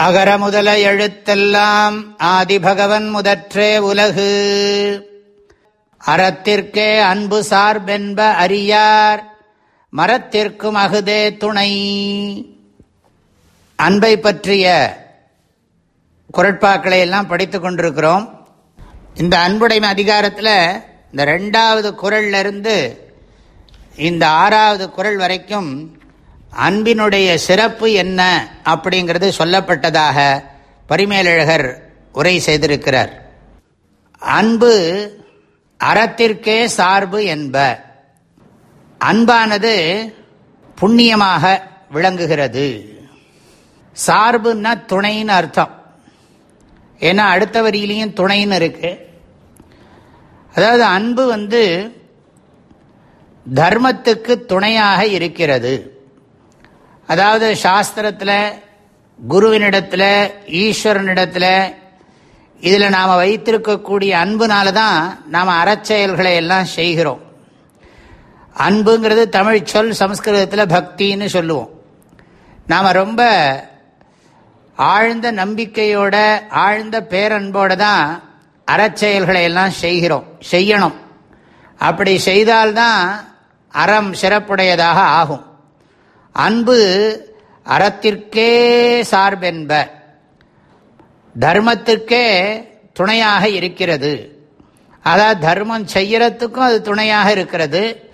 அகர முதல எழுத்தெல்லாம் ஆதிபகவன் முதற்றே உலகு. அறத்திற்கே அன்பு சார்பென்ப அறியார் மரத்திற்கும் அகுதே துணை. அன்பை பற்றிய குரட்பாக்களை எல்லாம் படித்துக் கொண்டிருக்கிறோம். இந்த அன்புடைமை அதிகாரத்தில் இந்த ரெண்டாவது குரல்லிருந்து இந்த ஆறாவது குரல் வரைக்கும் அன்பினுடைய சிறப்பு என்ன அப்படிங்கிறது சொல்லப்பட்டதாக பரிமேலழகர் உரை செய்திருக்கிறார். அன்பு அறத்திற்கே சார்பு என்ப. அன்பானது புண்ணியமாக விளங்குகிறது. சார்புன்னா துணைன்னு அர்த்தம். ஏன்னா அடுத்த வரியிலையும் துணைன்னு இருக்கு. அதாவது அன்பு வந்து தர்மத்துக்கு துணையாக இருக்கிறது. அதாவது சாஸ்திரத்தில் குருவினிடத்தில் ஈஸ்வரனிடத்தில் இதில் நாம் வைத்திருக்கக்கூடிய அன்புனால தான் நாம் அறச்செயல்களை எல்லாம் செய்கிறோம். அன்புங்கிறது தமிழ் சொல் சம்ஸ்கிருதத்தில் பக்தின்னு சொல்லுவோம். நாம் ரொம்ப ஆழ்ந்த நம்பிக்கையோட ஆழ்ந்த பேரன்போடு தான் அறச்செயல்களை எல்லாம் செய்கிறோம் செய்யணும். அப்படி செய்தால்தான் அறம் சிறப்புடையதாக ஆகும். அன்பு அறத்திற்கே சார்பென்ப. தர்மத்திற்கே துணையாக இருக்கிறது. அதாவது தர்மம் செய்யறதுக்கும் அது துணையாக இருக்கிறது.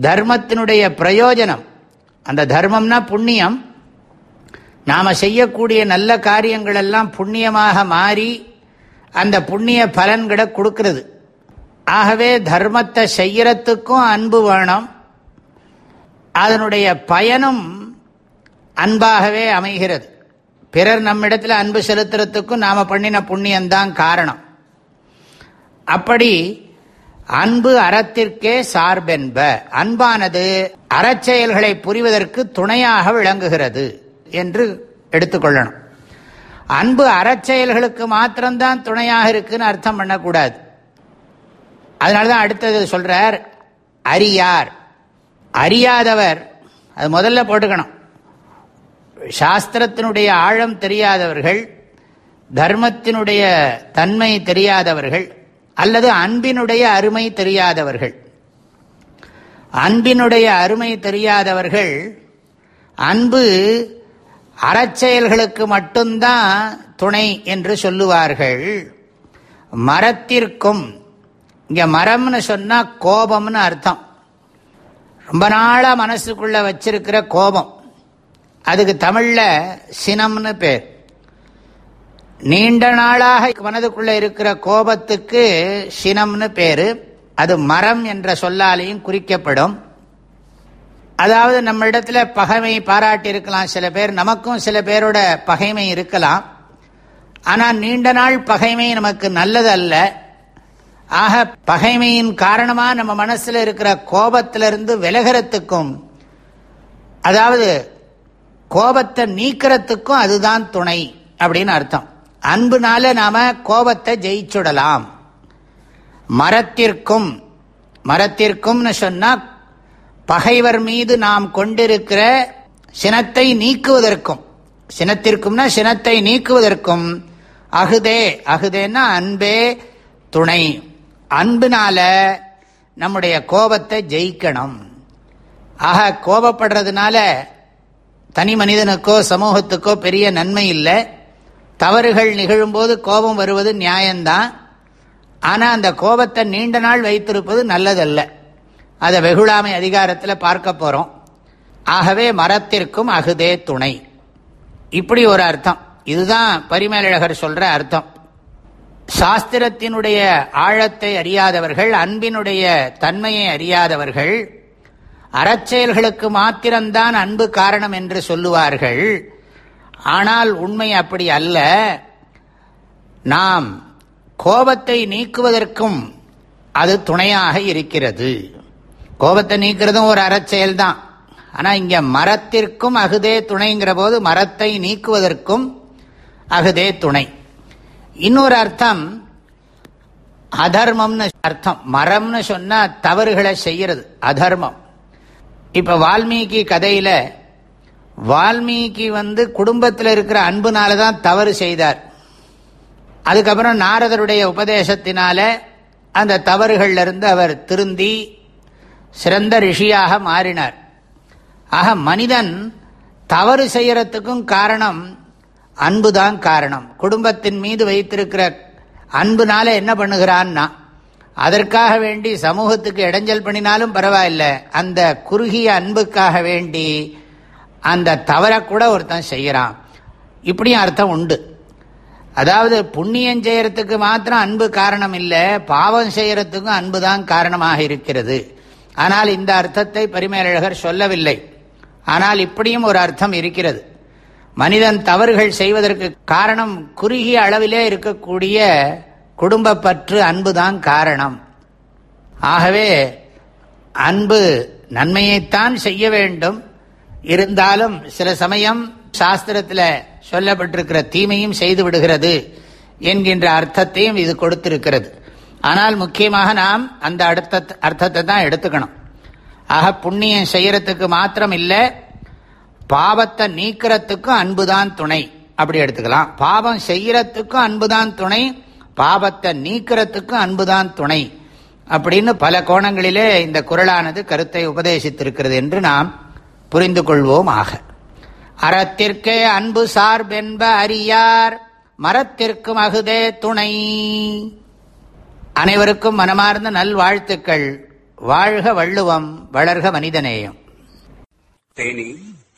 தர்மத்தினுடைய பிரயோஜனம். அந்த தர்மம்னா புண்ணியம். நாம் செய்யக்கூடிய நல்ல காரியங்கள் எல்லாம் புண்ணியமாக மாறி அந்த புண்ணிய பலன்களை கொடுக்கறது. ஆகவே தர்மத்தை செய்யறத்துக்கும் அன்பு வேணும். அதனுடைய பயனும் அன்பாகவே அமைகிறது. பிறர் நம்மிடத்தில் அன்பு செலுத்துறதுக்கும் நாம் பண்ணின புண்ணியந்தான் காரணம். அப்படி அன்பு அறத்திற்கே சார்பென்ப அன்பானது அறச்செயல்களை புரிவதற்கு துணையாக விளங்குகிறது என்று எடுத்துக்கொள்ளணும் அன்பு அறச்செயல்களுக்கு மாத்திரம்தான் துணையாக இருக்குன்னு அர்த்தம் பண்ணக்கூடாது. அதனால தான் அடுத்தது சொல்றார் அரியார் அறியாதவர் அது முதல்ல போட்டுக்கணும். சாஸ்திரத்தினுடைய ஆழம் தெரியாதவர்கள் தர்மத்தினுடைய தன்மை தெரியாதவர்கள் அல்லது அன்பினுடைய அருமை தெரியாதவர்கள். அன்பினுடைய அருமை தெரியாதவர்கள் அன்பு அறச்செயல்களுக்கு மட்டும்தான் துணை என்று சொல்லுவார்கள். மரத்திற்கும் இங்கே மரம்னு சொன்னால் கோபம்னு அர்த்தம். ரொம்ப நாளாக மனசுக்குள்ளே வச்சிருக்கிற கோபம். அதுக்கு தமிழில் சினம்னு பேர். நீண்ட நாளாக மனதுக்குள்ளே இருக்கிற கோபத்துக்கு சினம்னு பேர். அது மரம் என்ற சொல்லாலையும் குறிக்கப்படும். அதாவது நம்ம இடத்துல பகைமை பாராட்டி இருக்கலாம் சில பேர் நமக்கும் சில பேரோட பகைமை இருக்கலாம். ஆனால் நீண்ட நாள் பகைமை நமக்கு நல்லது அல்ல ஆக பகைமையின் காரணமாக நம்ம மனசில் இருக்கிற கோபத்திலிருந்து விலகிறதுக்கும் அதாவது கோபத்தை நீக்கிறதுக்கும் அதுதான் துணை அப்படின்னு அர்த்தம். அன்புனால நாம கோபத்தை ஜெயிச்சுடலாம். மரத்திற்கும் மரத்திற்கும்னு சொன்னா பகைவர் மீது நாம் கொண்டிருக்கிற சினத்தை நீக்குவதற்கும் சினத்திற்கும்னா சினத்தை நீக்குவதற்கும் அகுதே அகுதேன்னா அன்பே துணை. அன்பினால நம்முடைய கோபத்தை ஜெயிக்கணும். ஆக கோபப்படுறதுனால தனி மனிதனுக்கோ சமூகத்துக்கோ பெரிய நன்மை இல்லை. தவறுகள் நிகழும்போது கோபம் வருவது நியாயம்தான். ஆனால் அந்த கோபத்தை நீண்ட நாள் வைத்திருப்பது நல்லதல்ல. அதை வெகுளாமை அதிகாரத்தில் பார்க்க போகிறோம் ஆகவே மரத்திற்கும் அகுதே துணை. இப்படி ஒரு அர்த்தம். இதுதான் பரிமேலழகர் சொல்கிற அர்த்தம். சாஸ்திரத்தினுடைய ஆழத்தை அறியாதவர்கள் அன்பினுடைய தன்மையை அறியாதவர்கள் அறச்செயல்களுக்கு மாத்திரம்தான் அன்பு காரணம் என்று சொல்லுவார்கள். ஆனால் உண்மை அப்படி அல்ல. நாம் கோபத்தை நீக்குவதற்கும் அது துணையாக இருக்கிறது. கோபத்தை நீக்கிறதும் ஒரு அறச்செயல் தான் ஆனால் இங்கே மரத்திற்கும் அகுதே துணைங்கிற போது மரத்தை நீக்குவதற்கும் அகுதே துணை. இன்னொரு அர்த்தம் அதர்மம்னு அர்த்தம். மரம்னு சொன்னால் தவறுகளை செய்யறது அதர்மம். இப்போ வால்மீகி கதையில் வால்மீகி வந்து குடும்பத்தில் இருக்கிற அன்புனால தான் தவறு செய்தார். அதுக்கப்புறம் நாரதருடைய உபதேசத்தினால அந்த தவறுகள்ல இருந்து அவர் திருந்தி சிறந்த ரிஷியாக மாறினார். ஆக மனிதன் தவறு செய்யறதுக்கும் காரணம் அன்புதான் காரணம். குடும்பத்தின் மீது வைத்திருக்கிற அன்புனால என்ன பண்ணுகிறான்னா அதற்காக வேண்டி சமூகத்துக்கு இடைஞ்சல் பண்ணினாலும் பரவாயில்ல. அந்த குறுகிய அன்புக்காக வேண்டி அந்த தவறக்கூட ஒருத்தன் செய்கிறான் இப்படியும் அர்த்தம் உண்டு. அதாவது புண்ணியம் செய்கிறதுக்கு மாத்திரம் அன்பு காரணம் இல்லை பாவம் செய்கிறதுக்கும் அன்பு தான் காரணமாக இருக்கிறது. ஆனால் இந்த அர்த்தத்தை பரிமேலழகர் சொல்லவில்லை. ஆனால் இப்படியும் ஒரு அர்த்தம் இருக்கிறது. மனிதன் தவறுகள் செய்வதற்கு காரணம் குறுகிய அளவிலே இருக்கக்கூடிய குடும்ப பற்று அன்புதான் காரணம். ஆகவே அன்பு நன்மையைத்தான் செய்ய வேண்டும். இருந்தாலும் சில சமயம் சாஸ்திரத்தில் சொல்லப்பட்டிருக்கிற தீமையும் செய்து விடுகிறது என்கின்ற அர்த்தத்தையும் இது கொடுத்திருக்கிறது. ஆனால் முக்கியமாக நாம் அந்த அடுத்த அர்த்தத்தை தான் எடுத்துக்கணும். ஆக புண்ணியம் செய்யறதுக்கு மாத்திரம் இல்லை பாவத்தை நீக்கிறதுக்கும் அன்புதான் துணை. அப்படி எடுத்துக்கலாம். பாவம் செய்யறதுக்கும் அன்புதான் துணை பாவத்தை நீக்கிறதுக்கும் அன்புதான் துணை. அப்படின்னு பல கோணங்களிலே இந்த குரலானது கருத்தை உபதேசித்திருக்கிறது என்று நாம் புரிந்து கொள்வோம் ஆக அறத்திற்கே அன்பு சார்பென்ப அறியார் மரத்திற்கும் அகுதே துணை. அனைவருக்கும் மனமார்ந்த நல்வாழ்த்துக்கள். வாழ்க வள்ளுவம் வளர்க மனிதநேயம். தேனி